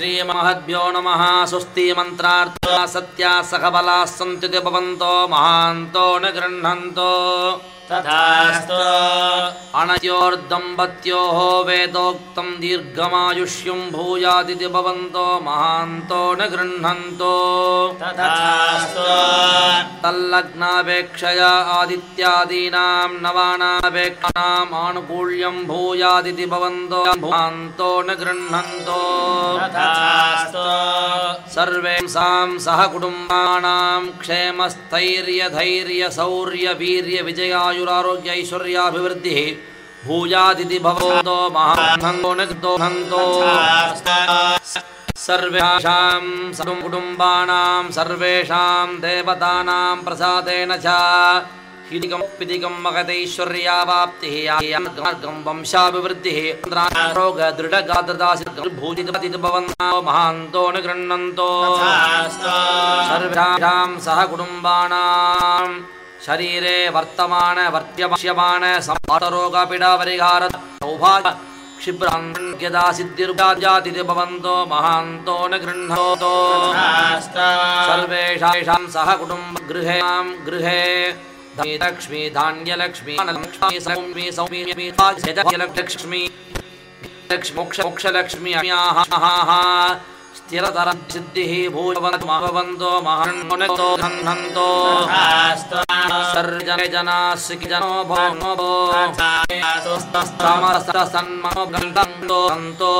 श्रीमहद्भ्यो नमः। स्वस्ति मन्त्रार्था सत्या सखबलाः सन्तु ते भवन्तो महान्तो न गृह्णन्तो। तथास्तु। अनयोर्दम्पत्योः वेदोक्तं दीर्घमायुष्यं भूयादिति भवन्तो महान्तो न गृह्णन्तो। तथास्तु तल्लग्नापेक्षया आदित्यादीनां नवानापेक्षानाम् आनुकूल्यं भूयादिति भवन्तो महान्तो न गृह्णन्तो। सर्वेषां सह कुटुम्बानां क्षेमस्थैर्यधैर्यशौर्यवीर्यविजयायुरारोग्य ऐश्वर्याभिवृद्धिः भूयादिति भवतो महान्तो न दोहन्तो सर्वेषां सर्वं कुटुम्बानां सर्वेषां देवतानां प्रसादेन च हिदिकं पिदिकं मगधैश्वर्यावाप्तिः मार्गं वंशाभिवृद्धिः रोगदृढगादृदासिभूजितपतिति भवन्तो महान्तो न गृह्णन्तो सर्वेषां सह कुटुम्बानां शरीरे वर्तमान वर्त्यपश्यमान संपातरोगपीडापरिहार सौभाग्य क्षिप्रान्यदा सिद्धिर्जातिति भवन्तो महान्तो न गृह्णन्तो सर्वेषां सह कुटुम्बगृहेणां गृहे। लक्ष्मी धान्यलक्ष्मी लक्ष्मी सौम्य सौम्यमी लक्ष्मी। लक्ष्मी मोक्ष मोक्षलक्ष्मी स्थिरतर सिद्धिः भूवन्तो महान्तो सर्जने जनाः सुखिजनो भवनो भो समस्तसन्मनो गन्धन्तो